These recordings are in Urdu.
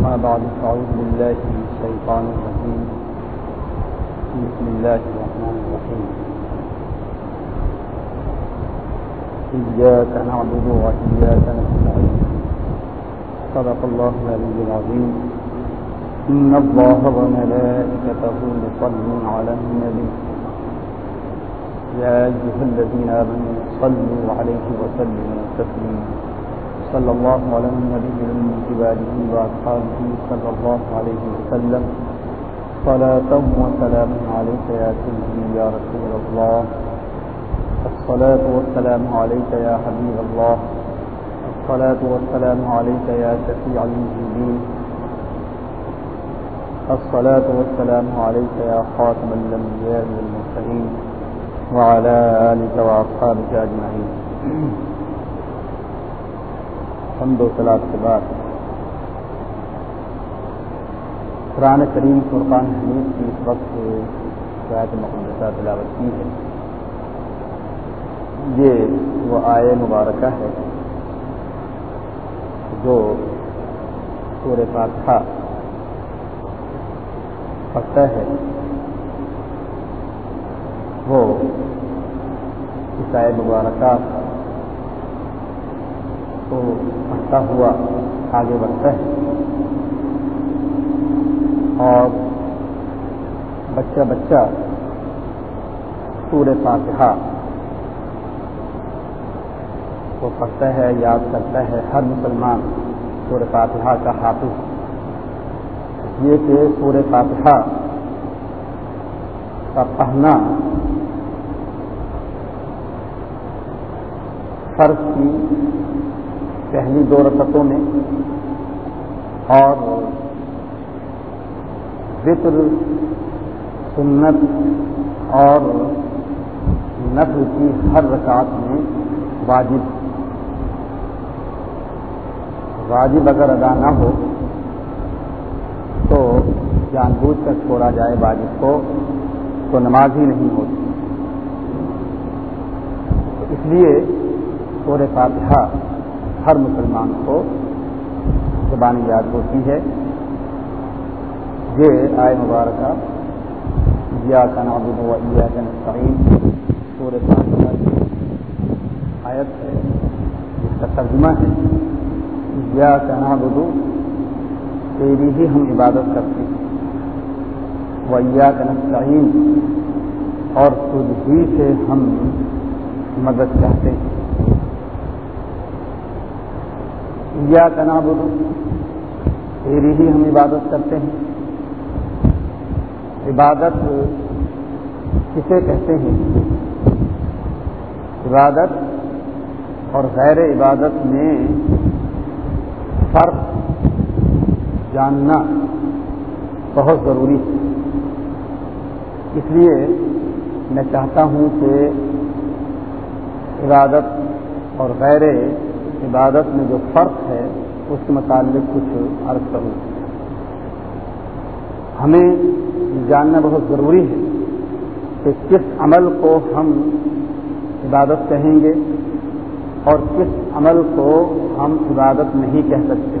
أما بعد فأعوذ بالله من الشيطان الرجيم. بسم الله الرحمن الرحيم. إياك نعبد وإياك نستعين. صدق الله العلي العظيم. إن الله وملائكته يصلون على النبي. يا أيها الذين آمنوا صلوا عليه وسلموا تسليما. صلى الله على النبي المنتباله وأصحابه صلى الله عليه وسلم. صلاة وسلام عليك يا سيدي يا رسول الله. الصلاة والسلام عليك يا حبيب الله. الصلاة والسلام عليك يا شفيع المجيبين الصلاة والسلام عليك يا خاتم الأنبياء والمرسلين. وعلى آلك وأصحابك أجمعين. حمد و سلاد کے بعد قرآن کریم فرقان حمید کی اس وقت شاید مقدسہ تلاوت کی ہے. یہ وہ آئے مبارکہ ہے جو سور فاتحہ پڑھتا ہے وہ اس آئے مبارکہ کو پڑھتا ہوا آگے بڑھتا ہے۔ اور بچہ بچہ سور فاتحہ کو پڑھتا ہے، یاد کرتا ہے۔ ہر مسلمان سور فاتحہ کا حافظ یہ کہ سور فاتحہ کا پڑھنا فرض کی پہلی دو رکعتوں میں اور ذکر، سنت اور نفل کی ہر رکعت میں واجب۔ واجب اگر ادا نہ ہو تو جان بوجھ کر چھوڑا جائے واجب کو، تو نماز ہی نہیں ہوتی۔ اس لیے سور فاتحہ ہر مسلمان کو زبانی یاد ہوتی ہے۔ یہ آئے مبارکہ یا کا نابود و یا کا نسعین سور آیت ہے۔ جس کا ترجمہ ہے۔ یا کا نابود تیری ہی ہم عبادت کرتے ہیں۔ ویا کا نسعین اور تجھ ہی سے ہم مدد چاہتے ہیں۔ یا تنا تیری ہی ہم عبادت کرتے ہیں. عبادت کسے کہتے ہیں؟ عبادت اور غیر عبادت میں فرق جاننا بہت ضروری ہے. اس لیے میں چاہتا ہوں کہ عبادت اور غیر عبادت میں جو فرق ہے، اس کے متعلق کچھ عرض کروں۔ ہمیں جاننا بہت ضروری ہے کہ کس عمل کو ہم عبادت کہیں گے اور کس عمل کو ہم عبادت نہیں کہہ سکتے۔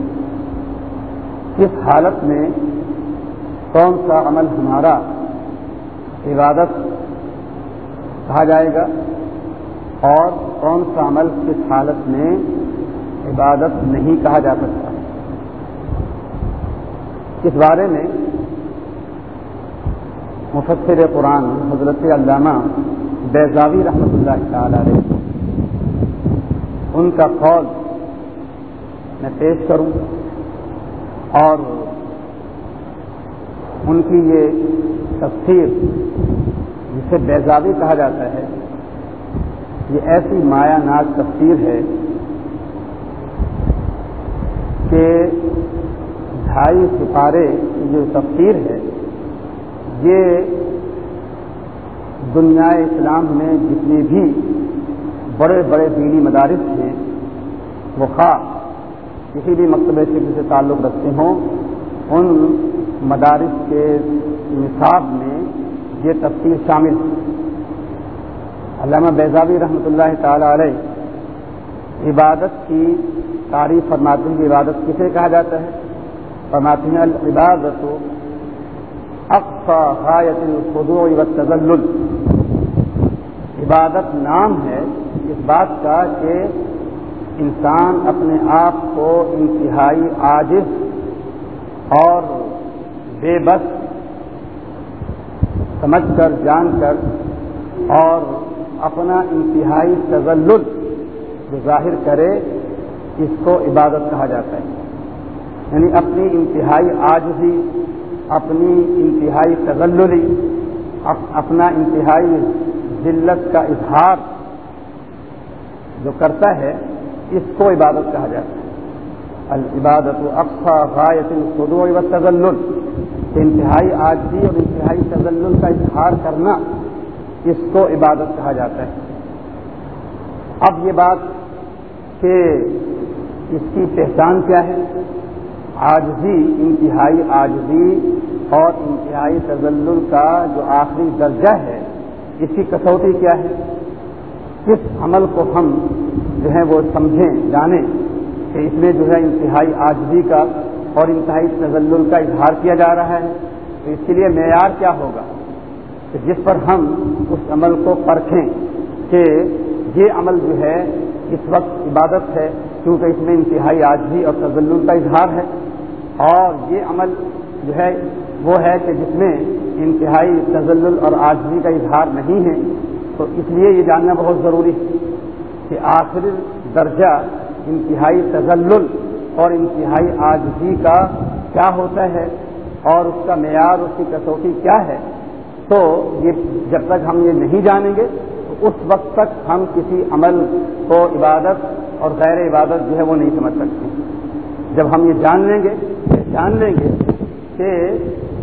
کس حالت میں کون سا عمل ہمارا عبادت کہا جائے گا اور کون سا عمل کس حالت میں عبادت نہیں کہا جا سکتا۔ اس بارے میں مفسر قرآن حضرت علامہ بیزاوی رحمۃ اللہ تعالی علیہ، ان کا قول میں پیش کروں اور ان کی یہ تفسیر جسے بیزاوی کہا جاتا ہے، یہ ایسی مایا ناز تفسیر ہے کہ ڈھائی ستارے کی جو تفسیر ہے، یہ دنیا اسلام میں جتنے بھی بڑے بڑے دینی مدارس ہیں، وہ خواہ کسی بھی مکتبہ فکر سے تعلق رکھتے ہوں، ان مدارس کے نصاب میں یہ تفصیل شامل علامہ بیزابی رحمۃ اللہ تعالی علیہ عبادت کی تعریف فرماتے ہیں کہ عبادت کسے کہا جاتا ہے؟ فرماتی ہیں العبادت اقصى غایت الخضوع والتذلل۔ عبادت نام ہے اس بات کا کہ انسان اپنے آپ کو انتہائی عاجز اور بے بس سمجھ کر، جان کر اور اپنا انتہائی تزلل جو ظاہر کرے، اس کو عبادت کہا جاتا ہے۔ یعنی اپنی انتہائی آجزی اپنی انتہائی تغلری اپنا انتہائی ذلت کا اظہار جو کرتا ہے، اس کو عبادت کہا جاتا ہے۔ العبادت اقفا غایت و تغل انتہائی آجزی اور انتہائی تغل کا اظہار کرنا، اس کو عبادت کہا جاتا ہے۔ اب یہ بات کہ اس کی پہچان کیا ہے؟ آجزی انتہائی آجزی اور انتہائی تزل کا جو آخری درجہ ہے، اس کی کسوٹی کیا ہے؟ کس عمل کو ہم جو ہے وہ سمجھیں، جانیں کہ اس میں جو ہے انتہائی آجزی کا اور انتہائی تزل کا اظہار کیا جا رہا ہے؟ تو اس کے لیے معیار کیا ہوگا؟ کہ جس پر ہم اس عمل کو پرکھیں کہ یہ عمل جو ہے اس وقت عبادت ہے کیونکہ اس میں انتہائی آجزی اور تزل کا اظہار ہے۔ اور یہ عمل جو ہے، وہ ہے کہ جس میں انتہائی تزل اور آجزی کا اظہار نہیں ہے۔ تو اس لیے یہ جاننا بہت ضروری ہے کہ آخر درجہ انتہائی تزل اور انتہائی آجزی کا کیا ہوتا ہے اور اس کا معیار، اس کی کسوٹی کیا ہے۔ تو یہ جب تک ہم یہ نہیں جانیں گے اس وقت تک ہم کسی عمل کو عبادت اور غیر عبادت جو ہے وہ نہیں سمجھ سکتے۔ جب ہم یہ جان لیں گے جان لیں گے کہ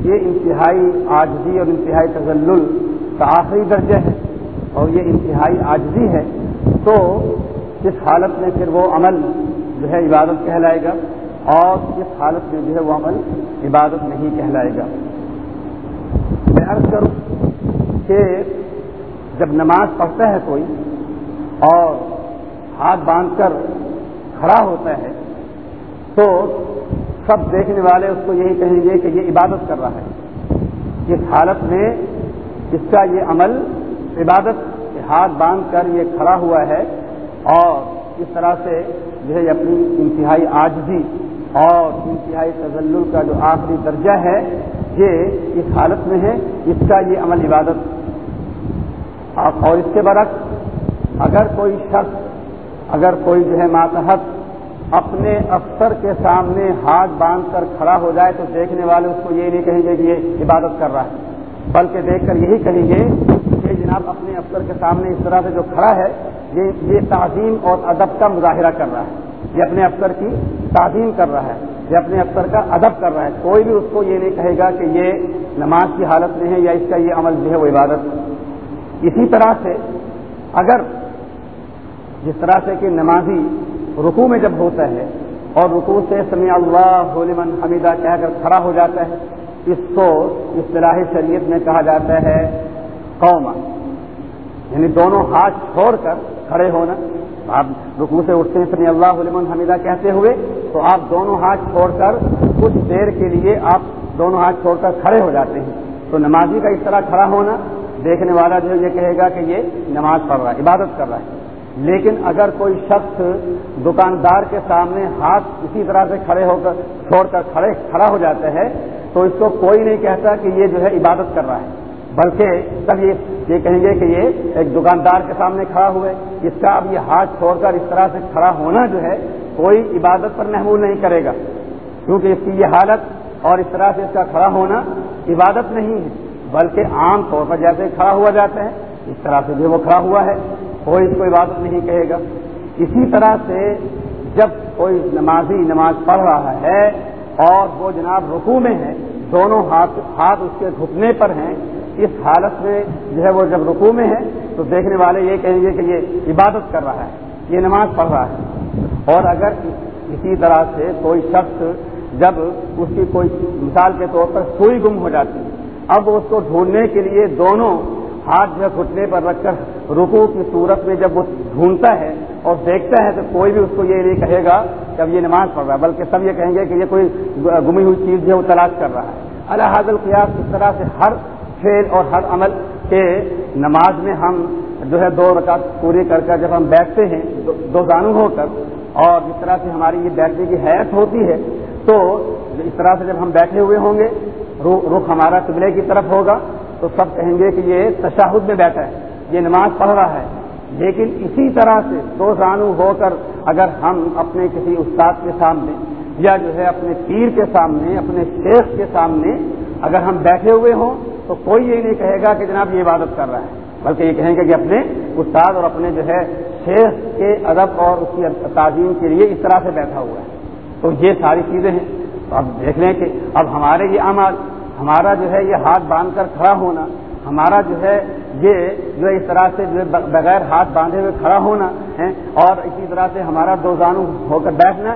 یہ انتہائی آجزی اور انتہائی تزل کا آخری درجہ ہے اور یہ انتہائی آجزی ہے، تو اس حالت میں پھر وہ عمل جو ہے عبادت کہلائے گا اور اس حالت میں جو ہے وہ عمل عبادت نہیں کہلائے گا۔ میں عرض کروں کہ جب نماز پڑھتا ہے کوئی اور ہاتھ باندھ کر کھڑا ہوتا ہے تو سب دیکھنے والے اس کو یہی کہیں گے کہ یہ عبادت کر رہا ہے۔ اس حالت میں اس کا یہ عمل عبادت ہاتھ باندھ کر یہ کھڑا ہوا ہے اور اس طرح سے جو ہے اپنی انتہائی آجزی اور انتہائی تزل کا جو آخری درجہ ہے، یہ اس حالت میں ہے۔ اس کا یہ عمل عبادت اور اس کے برعکس، اگر کوئی شخص، اگر کوئی جو ہے ماتحت اپنے افسر کے سامنے ہاتھ باندھ کر کھڑا ہو جائے تو دیکھنے والے اس کو یہ نہیں کہیں گے کہ یہ عبادت کر رہا ہے، بلکہ دیکھ کر یہی کہیں گے کہ جناب اپنے افسر کے سامنے اس طرح سے جو کھڑا ہے، یہ یہ تعظیم اور ادب کا مظاہرہ کر رہا ہے، یہ اپنے افسر کی تعظیم کر رہا ہے، یہ اپنے افسر کا ادب کر رہا ہے، کوئی بھی اس کو یہ نہیں کہے گا کہ یہ نماز کی حالت میں ہے یا اس کا یہ عمل جو ہے وہ عبادت اسی طرح سے اگر جس طرح سے کہ نمازی رکو میں جب ہوتا ہے اور رکو سے سمیع اللہ لمن حمیدہ کہہ کر کھڑا ہو جاتا ہے، اس کو اصطلاحی شریعت میں کہا جاتا ہے قوما یعنی دونوں ہاتھ چھوڑ کر کھڑے ہونا۔ آپ رکو سے اٹھتے ہیں سمی اللہ لمن حمیدہ کہتے ہوئے، تو آپ دونوں ہاتھ چھوڑ کر کچھ دیر کے لیے آپ دونوں ہاتھ چھوڑ کر کھڑے ہو جاتے ہیں۔ تو نمازی کا اس طرح کھڑا ہونا دیکھنے والا جو یہ کہے گا کہ یہ نماز پڑھ رہا ہے، عبادت کر رہا ہے۔ لیکن اگر کوئی شخص دکاندار کے سامنے ہاتھ اسی طرح سے کھڑے ہو کر، چھوڑ کر کھڑے، کھڑا ہو جاتا ہے، تو اس کو کوئی نہیں کہتا کہ یہ جو ہے عبادت کر رہا ہے۔ بلکہ تب یہ یہ کہیں گے کہ یہ ایک دکاندار کے سامنے کھڑا ہوئے، اس کا اب یہ ہاتھ چھوڑ کر اس طرح سے کھڑا ہونا جو ہے، کوئی عبادت پر محمول نہیں کرے گا۔ کیونکہ اس کی یہ حالت اور اس طرح سے اس کا کھڑا ہونا عبادت نہیں ہے۔ بلکہ عام طور پر جیسے کھڑا ہوا جاتا ہے اس طرح سے جو وہ کھڑا ہوا ہے، کوئی اس کو عبادت نہیں کہے گا۔ اسی طرح سے جب کوئی نمازی نماز پڑھ رہا ہے اور وہ جناب رکو میں ہے دونوں ہاتھ ہاتھ اس کے گھٹنے پر ہیں، اس حالت میں جو ہے وہ جب رکو میں ہے تو دیکھنے والے یہ کہیں گے کہ یہ عبادت کر رہا ہے، یہ نماز پڑھ رہا ہے۔ اور اگر اسی طرح سے کوئی شخص جب اس کی کوئی مثال کے طور پر سوئی گم ہو جاتی ہے اب اس کو ڈھونڈنے کے لیے دونوں ہاتھ جو گھٹنے پر رکھ کر رکو کی صورت میں جب وہ ڈھونڈتا ہے اور دیکھتا ہے تو کوئی بھی اس کو یہ نہیں کہے گا جب یہ نماز پڑھ رہا ہے، بلکہ سب یہ کہیں گے کہ یہ کوئی گمی ہوئی چیز جو ہے وہ تلاش کر رہا ہے۔ اللہ حاضل قیاس اس طرح سے ہر فیل اور ہر عمل کے نماز میں ہم جو ہے دو رکعت پوری کر کر جب ہم بیٹھتے ہیں، دو زانو ہو کر، اور جس طرح سے ہماری یہ بیٹھنے کی حیث ہوتی ہے، تو اس طرح سے جب ہم بیٹھے ہوئے ہوں گے رخ ہمارا قبلے کی طرف ہوگا، تو سب کہیں گے کہ یہ تشاہد میں بیٹھا ہے، یہ نماز پڑھ رہا ہے۔ لیکن اسی طرح سے دو زانو ہو کر اگر ہم اپنے کسی استاد کے سامنے یا جو ہے اپنے پیر کے سامنے، اپنے شیخ کے سامنے اگر ہم بیٹھے ہوئے ہوں، تو کوئی یہ نہیں کہے گا کہ جناب یہ عبادت کر رہا ہے، بلکہ یہ کہیں گے کہ اپنے استاد اور اپنے جو ہے شیخ کے ادب اور اس کی تعظیم کے لیے اس طرح سے بیٹھا ہوا ہے۔ تو یہ ساری چیزیں ہیں۔ اب دیکھ لیں کہ اب ہمارے یہ عمل ہمارا جو ہے یہ ہاتھ باندھ کر کھڑا ہونا، ہمارا جو ہے یہ جو اس طرح سے جو ہے بغیر ہاتھ باندھے ہوئے کھڑا ہونا ہے اور اسی طرح سے ہمارا دو زانو ہو کر بیٹھنا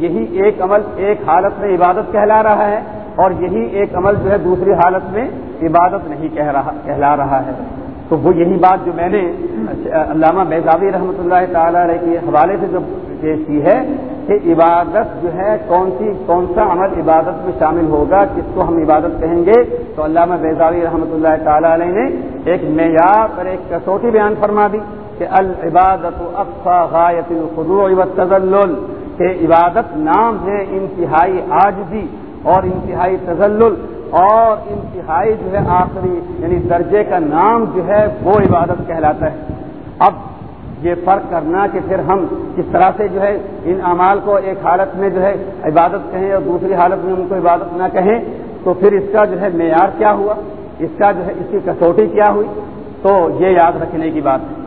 یہی ایک عمل، ایک حالت میں عبادت کہلا رہا ہے، اور یہی ایک عمل جو ہے دوسری حالت میں عبادت نہیں کہہ رہا، کہلا رہا ہے۔ تو وہ یہی بات جو میں نے اچھا، علامہ بیزاوی رحمۃ اللہ تعالی علیہ کے حوالے سے جو پیش کی ہے کہ عبادت جو ہے کون سی کون سا عمل عبادت میں شامل ہوگا، کس کو ہم عبادت کہیں گے؟ تو علامہ بیزاوی رحمۃ اللہ تعالی علیہ نے ایک معیار اور ایک کسوٹی بیان فرما دی کہ العبادت غایت تزل کہ عبادت نام ہے انتہائی آجزی اور انتہائی تزل اور انتہائی جو ہے آخری یعنی درجے کا نام جو ہے وہ عبادت کہلاتا ہے۔ اب یہ فرق کرنا کہ پھر ہم کس طرح سے جو ہے ان اعمال کو ایک حالت میں جو ہے عبادت کہیں اور دوسری حالت میں ان کو عبادت نہ کہیں، تو پھر اس کا جو ہے معیار کیا ہوا؟ اس کا جو ہے اس کی کسوٹی کیا ہوئی؟ تو یہ یاد رکھنے کی بات ہے۔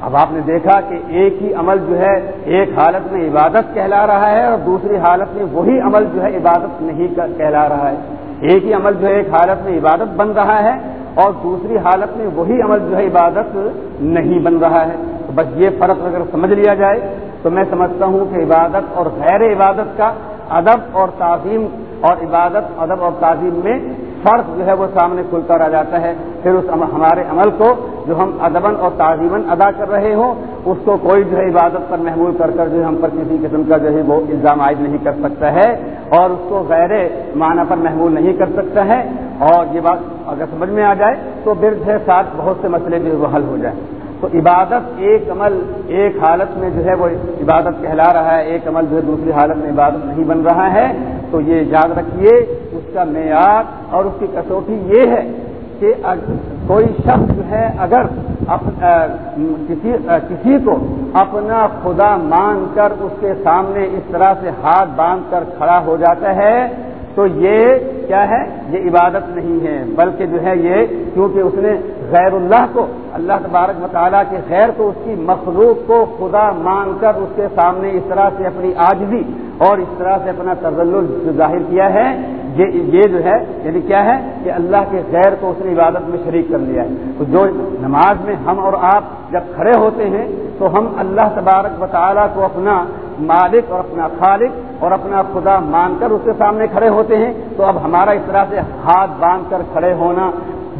اب آپ نے دیکھا کہ ایک ہی عمل جو ہے ایک حالت میں عبادت کہلا رہا ہے اور دوسری حالت میں وہی عمل جو ہے عبادت نہیں کہلا رہا ہے۔ ایک ہی عمل جو ہے ایک حالت میں عبادت بن رہا ہے اور دوسری حالت میں وہی عمل جو ہے عبادت نہیں بن رہا ہے۔ بس یہ فرق اگر سمجھ لیا جائے تو میں سمجھتا ہوں کہ عبادت اور غیر عبادت کا ادب اور تعظیم اور عبادت، ادب اور تعظیم میں فرق جو ہے وہ سامنے کھل کر آ جاتا ہے۔ پھر اس ہمارے عمل کو جو ہم ادبن اور تعظیمن ادا کر رہے ہوں، اس کو کوئی جو ہے عبادت پر محمول کر کر جو ہے ہم پر کسی قسم کا جو ہے وہ الزام عائد نہیں کر سکتا ہے اور اس کو غیر معنی پر محمول نہیں کر سکتا ہے۔ اور یہ بات اگر سمجھ میں آ جائے تو پھر جو ہے، ساتھ بہت سے مسئلے جو وہ حل ہو جائیں۔ تو عبادت ایک عمل، ایک حالت میں جو ہے وہ عبادت کہلا رہا ہے، ایک عمل جو ہے دوسری حالت میں عبادت نہیں بن رہا ہے۔ تو یہ یاد رکھیے، اس کا معیار اور اس کی کسوٹی یہ ہے کہ کوئی شخص جو ہے اگر کسی کسی کو اپنا خدا مان کر اس کے سامنے اس طرح سے ہاتھ باندھ کر کھڑا ہو جاتا ہے، تو یہ کیا ہے؟ یہ عبادت نہیں ہے، بلکہ جو ہے یہ کیونکہ اس نے غیر اللہ کو، اللہ تبارک مطالعہ کے خیر کو اس کی مخلوق کو خدا مان کر اس کے سامنے اس طرح سے اپنی آجزی اور اس طرح سے اپنا تزل ظاہر کیا ہے۔ یہ جو ہے یعنی کیا ہے کہ اللہ کے غیر کو اس نے عبادت میں شریک کر لیا ہے۔ تو جو نماز میں ہم اور آپ جب کھڑے ہوتے ہیں تو ہم اللہ تبارک مطالعہ کو اپنا مالک اور اپنا خالق اور اپنا خدا مان کر اس کے سامنے کھڑے ہوتے ہیں۔ تو اب ہمارا اس طرح سے ہاتھ باندھ کر کھڑے ہونا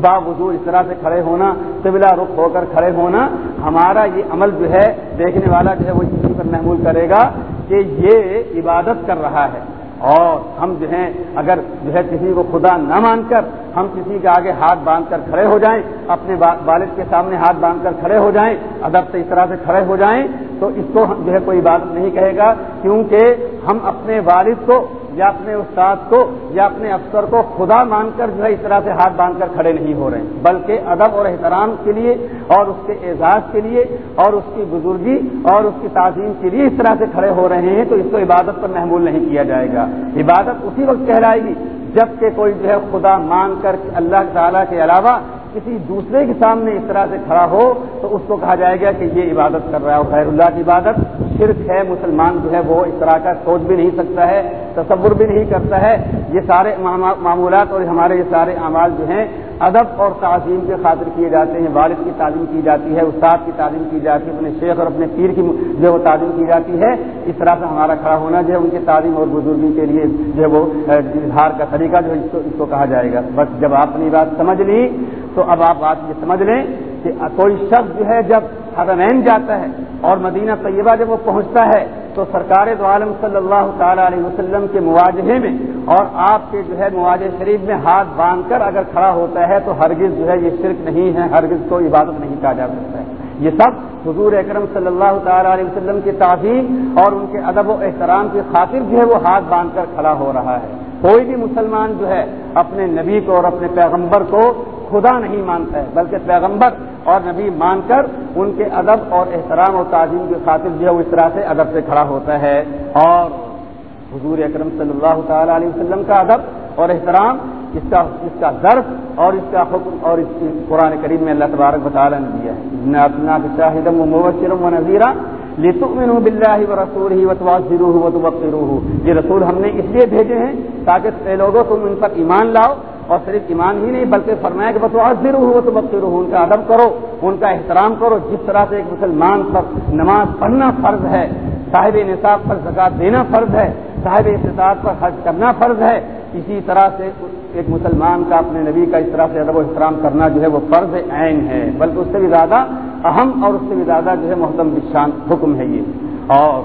باوجود اس طرح سے کھڑے ہونا، قبلہ رخ ہو کر کھڑے ہونا، ہمارا یہ عمل جو ہے، دیکھنے والا جو ہے، وہ اسی پر محمول کرے گا کہ یہ عبادت کر رہا ہے۔ اور ہم جو ہیں، اگر جو ہے کسی کو خدا نہ مان کر ہم کسی کے آگے ہاتھ باندھ کر کھڑے ہو جائیں، اپنے والد کے سامنے ہاتھ باندھ کر کھڑے ہو جائیں، ادب سے اس طرح سے کھڑے ہو جائیں، تو اس کو جو ہے، کوئی عبادت نہیں کہے گا۔ کیونکہ ہم اپنے والد کو یا اپنے استاد کو یا اپنے افسر کو خدا مان کر جو ہے اس طرح سے ہاتھ باندھ کر کھڑے نہیں ہو رہے ہیں۔ بلکہ ادب اور احترام کے لیے اور اس کے اعزاز کے لیے اور اس کی بزرگی اور اس کی تعظیم کے لیے اس طرح سے کھڑے ہو رہے ہیں تو اس کو عبادت پر محمول نہیں کیا جائے گا۔ عبادت اسی وقت کہلائے گی جبکہ کوئی جو ہے خدا مان کر اللہ تعالیٰ کے علاوہ کسی دوسرے کے سامنے اس طرح سے کھڑا ہو تو اس کو کہا جائے گا کہ یہ عبادت کر رہا ہے۔ خیر اللہ کی عبادت شرک ہے، مسلمان جو ہے وہ اس طرح کا سوچ بھی نہیں سکتا ہے۔ تصور بھی نہیں کرتا ہے۔ یہ سارے معمولات اور ہمارے یہ سارے اعمال جو ہیں، ادب اور تعظیم کے خاطر کیے جاتے ہیں۔ والد کی تعلیم کی جاتی ہے، استاد کی تعلیم کی جاتی ہے، اپنے شیخ اور اپنے پیر کی جو وہ تعلیم کی جاتی ہے، اس طرح سے ہمارا کھڑا ہونا جو ہے، ان کی تعلیم اور بزرگی کے لیے جو ہے وہ اظہار کا طریقہ جو ہے، اس کو کہا جائے گا۔ بس جب آپ نے بات سمجھ لی، تو اب آپ بات یہ سمجھ لیں۔ کہ کوئی شخص جو ہے جب حرمین جاتا ہے اور مدینہ طیبہ جب وہ پہنچتا ہے تو سرکار دو عالم صلی اللہ تعالی علیہ وسلم کے مواجہے میں اور آپ کے جو ہے مواجہ شریف میں ہاتھ باندھ کر اگر کھڑا ہوتا ہے تو ہرگز جو ہے یہ شرک نہیں ہے، ہرگز کو عبادت نہیں کہا جا سکتا ہے۔ یہ سب حضور اکرم صلی اللہ تعالی علیہ وسلم کی تعظیم اور ان کے ادب و احترام کی خاطر جو ہے وہ ہاتھ باندھ کر کھڑا ہو رہا ہے۔ کوئی بھی مسلمان جو ہے اپنے نبی کو اور اپنے پیغمبر کو خدا نہیں مانتا ہے، بلکہ پیغمبر اور نبی مان کر ان کے ادب اور احترام اور تعظیم کی خاطر جو ہے وہ اس طرح سے ادب سے کھڑا ہوتا ہے اور حضور اکرم صلی اللہ تعالی علیہ وسلم کا ادب اور احترام اس کا اس کا درد اور اس کا حکم اور اس کی قرآن کریم میں اللہ تبارک بطالہ نے دیا ہے۔ اپنا شاہدم و مبشرم و نذیرہ لتؤمنوا باللہ ورسولہ وتعذروہ وتوقروہ یہ رسول ہم نے اس لیے بھیجے ہیں تاکہ لوگوں تم ان پر ایمان لاؤ اور صرف ایمان ہی نہیں بلکہ فرمایا کہ بتوازر ہو تو بکر ان کا ادب کرو، ان کا احترام کرو، جس طرح سے ایک مسلمان پر نماز پڑھنا فرض ہے، صاحب نصاب پر زکات دینا فرض ہے، صاحب استطاعت پر حج کرنا فرض ہے، اسی طرح سے ایک مسلمان کا اپنے نبی کا اس طرح سے ادب و احترام کرنا جو ہے وہ فرض عین ہے، بلکہ اس سے بھی زیادہ اہم اور اس سے بھی زیادہ جو ہے محتم بشان حکم ہے یہ۔ اور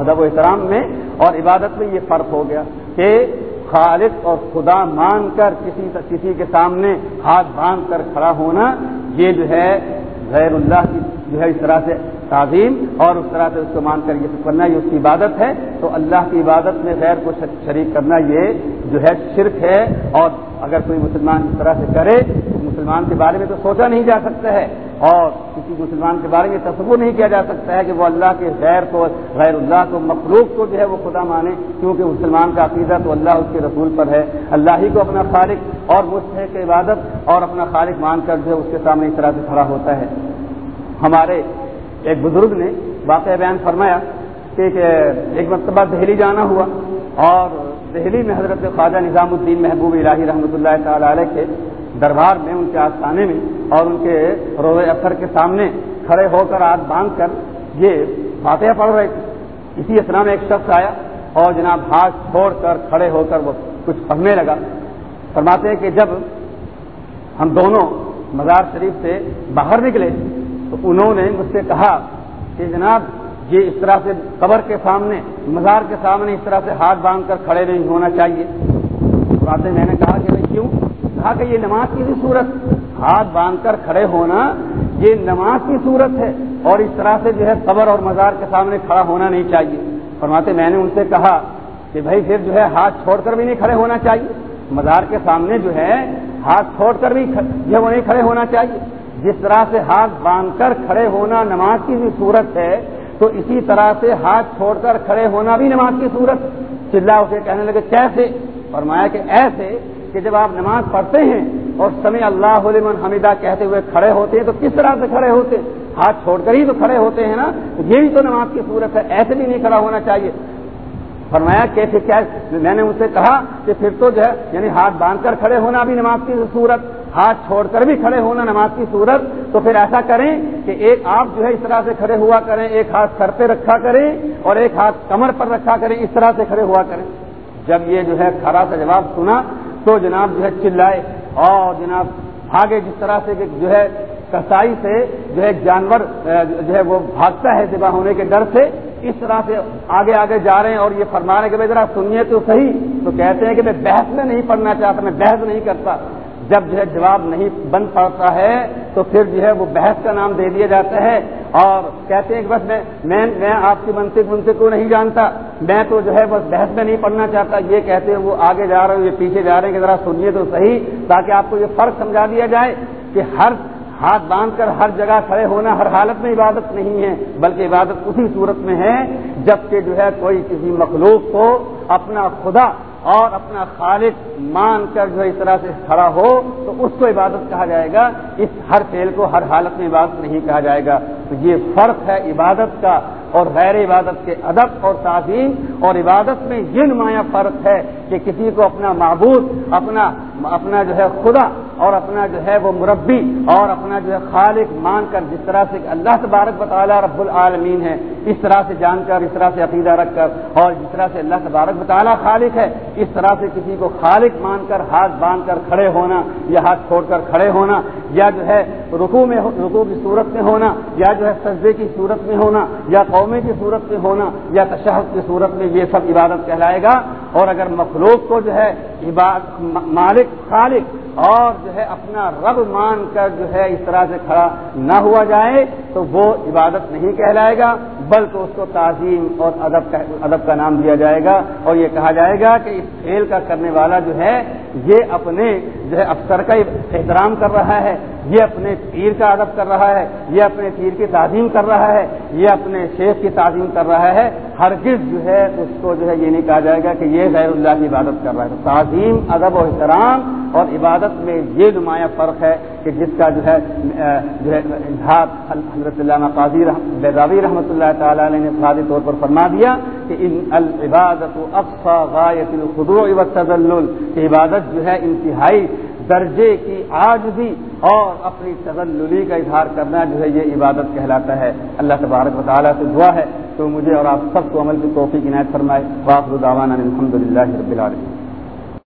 ادب و احترام میں اور عبادت میں یہ فرق ہو گیا کہ خالق اور خدا مان کر کسی کسی کے سامنے ہاتھ باندھ کر کھڑا ہونا، یہ جو ہے غیر اللہ کی جو ہے اس طرح سے تعظیم اور اس طرح سے اس کو مان کر یہ کرنا، یہ اس کی عبادت ہے۔ تو اللہ کی عبادت میں غیر کو شریک کرنا یہ جو ہے شرک ہے۔ اور اگر کوئی مسلمان اس طرح سے کرے مسلمان کے بارے میں تو سوچا نہیں جا سکتا ہے اور کسی مسلمان کے بارے میں تصور نہیں کیا جا سکتا ہے کہ وہ اللہ کے غیر کو غیر اللہ کو مخلوق کو جو ہے وہ خدا مانے، کیونکہ مسلمان کا عقیدہ تو اللہ اس کے رسول پر ہے۔ اللہ ہی کو اپنا خالق اور مستحق عبادت اور اپنا خالق مان کر جو ہے اس کے سامنے اس طرح سے کھڑا ہوتا ہے۔ ہمارے ایک بزرگ نے واقعہ بیان فرمایا کہ ایک مرتبہ دہلی جانا ہوا اور دہلی میں حضرت خواجہ نظام الدین محبوب الہی رحمۃ اللہ تعالی علیہ کے دربار میں، ان کے آستانے میں اور ان کے روز افسر کے سامنے کھڑے ہو کر ہاتھ باندھ کر یہ باتیں پڑھ رہے تھے۔ اسی اسلام میں ایک شخص آیا اور جناب ہاتھ چھوڑ کر کھڑے ہو کر وہ کچھ پڑھنے لگا۔ فرماتے ہیں کہ جب ہم دونوں مزار شریف سے باہر نکلے تو انہوں نے مجھ سے کہا کہ جناب، یہ اس طرح سے قبر کے سامنے، مزار کے سامنے اس طرح سے ہاتھ باندھ کر کھڑے نہیں ہونا چاہیے۔ باتیں میں نے کہا کہ کیوں؟ کہا کہ یہ نماز کی بھی صورت، ہاتھ باندھ کر کھڑے ہونا یہ نماز کی صورت ہے، اور اس طرح سے جو ہے قبر اور مزار کے سامنے کھڑا ہونا نہیں چاہیے۔ فرماتے، میں نے ان سے کہا کہ بھائی پھر جو ہے ہاتھ چھوڑ کر بھی نہیں کھڑے ہونا چاہیے۔ مزار کے سامنے جو ہے ہاتھ چھوڑ کر بھی جو ہے وہ نہیں کھڑے ہونا چاہیے۔ جس طرح سے ہاتھ باندھ کر کھڑے ہونا نماز کی بھی صورت ہے، تو اسی طرح سے ہاتھ چھوڑ کر کھڑے ہونا بھی نماز کی صورت۔ چلا اسے کہنے لگے، کیسے؟ فرمایا کہ ایسے کہ جب آپ نماز پڑھتے ہیں اور سمے اللہ علم حمیدہ کہتے ہوئے کھڑے ہوتے ہیں تو کس طرح سے کھڑے ہوتے ہیں؟ ہاتھ چھوڑ کر ہی تو کھڑے ہوتے ہیں نا؟ یہ بھی تو نماز کی صورت ہے، ایسے بھی نہیں کھڑا ہونا چاہیے۔ فرمایا کیسے کیا میں نے ان سے کہا کہ پھر تو جو ہے یعنی ہاتھ باندھ کر کھڑے ہونا بھی نماز کی صورت، ہاتھ چھوڑ کر بھی کھڑے ہونا نماز کی صورت۔ تو پھر ایسا کریں کہ ایک آپ جو ہے اس طرح سے کھڑے ہوا کریں، ایک ہاتھ سر پہ رکھا کریں اور ایک ہاتھ کمر پر رکھا کریں، اس طرح سے کھڑے ہوا کریں۔ جب یہ جو ہے کھڑا سا جواب سنا تو جناب جو ہے چلائے اور جناب بھاگے جس طرح سے جو ہے کسائی سے جو ہے جانور جو ہے وہ بھاگتا ہے ذبح ہونے کے ڈر سے، اس طرح سے آگے آگے جا رہے ہیں اور یہ فرما رہے کہ بھائی ذرا سنیے تو صحیح، تو کہتے ہیں کہ میں بحث میں نہیں پڑھنا چاہتا، میں بحث نہیں کرتا۔ جب جو ہے جواب نہیں بند پڑتا ہے تو پھر جو ہے وہ بحث کا نام دے دیا جاتا ہے اور کہتے ہیں کہ بس میں میں آپ کی منطق منطق کو نہیں جانتا میں تو جو ہے بس بحث میں نہیں پڑھنا چاہتا یہ کہتے ہیں وہ آگے جا رہے ہیں یہ پیچھے جا رہے ہیں کہ ذرا سنیے تو صحیح تاکہ آپ کو یہ فرق سمجھا دیا جائے کہ ہر ہاتھ باندھ کر ہر جگہ کھڑے ہونا ہر حالت میں عبادت نہیں ہے بلکہ عبادت اسی صورت میں ہے جبکہ جو ہے کوئی کسی مخلوق کو اپنا خدا اور اپنا خالق مان کر جو اس طرح سے کھڑا ہو تو اس کو عبادت کہا جائے گا۔ اس ہر فیل کو ہر حالت میں عبادت نہیں کہا جائے گا۔ تو یہ فرق ہے عبادت کا اور غیر عبادت کے ادب اور تعظیم اور عبادت میں یہ نمایاں فرق ہے کہ کسی کو اپنا معبود، اپنا اپنا جو ہے خدا اور اپنا جو ہے وہ مربی اور اپنا جو ہے خالق مان کر جس طرح سے اللہ تبارک بطالہ رب العالمین ہے، اس طرح سے جان کر، اس طرح سے عقیدہ رکھ کر اور جس طرح سے اللہ تبارک بطالہ خالق ہے، اس طرح سے کسی کو خالق مان کر ہاتھ باندھ کر کھڑے ہونا یا ہاتھ چھوڑ کر کھڑے ہونا یا جو ہے رکو میں رکو کی صورت میں ہونا یا جو ہے سجدے کی صورت میں ہونا یا قومے کی صورت میں ہونا یا تشہد کی صورت میں یہ سب عبادت کہلائے گا۔ اور اگر مخلوق کو جو ہے مالک، خالق اور جو ہے اپنا رب مان کر جو ہے اس طرح سے کھڑا نہ ہوا جائے تو وہ عبادت نہیں کہلائے گا بلکہ اس کو تعظیم اور ادب کا ادب کا نام دیا جائے گا اور یہ کہا جائے گا کہ اس کھیل کا کرنے والا جو ہے، یہ اپنے جو ہے افسر کا احترام کر رہا ہے۔ یہ اپنے پیر کا ادب کر رہا ہے، یہ اپنے پیر کی تعظیم کر رہا ہے، یہ اپنے شیخ کی تعظیم کر رہا ہے، ہرگز جو ہے اس کو جو ہے یہ نہیں کہا جائے گا کہ یہ غیر اللہ کی عبادت کر رہا ہے۔ تعظیم، ادب و احترام اور عبادت میں یہ نمایاں فرق ہے کہ جس کا جو ہے جو ہے اظہار حضرت اللہ قاضی بیداوی رحمۃ اللہ تعالیٰ علیہ نے فادی طور پر فرما دیا کہ ان العبادت افسا غایت الخدو کہ عبادت جو ہے انتہائی درجے کی آج بھی اور اپنی تزللی کا اظہار کرنا جو ہے یہ عبادت کہلاتا ہے۔ اللہ تبارک و تعالیٰ سے دعا ہے۔ تو مجھے اور آپ سب کو عمل کی توفیق عنایت فرمائے۔ واقع الحمد للہ رب العالمین۔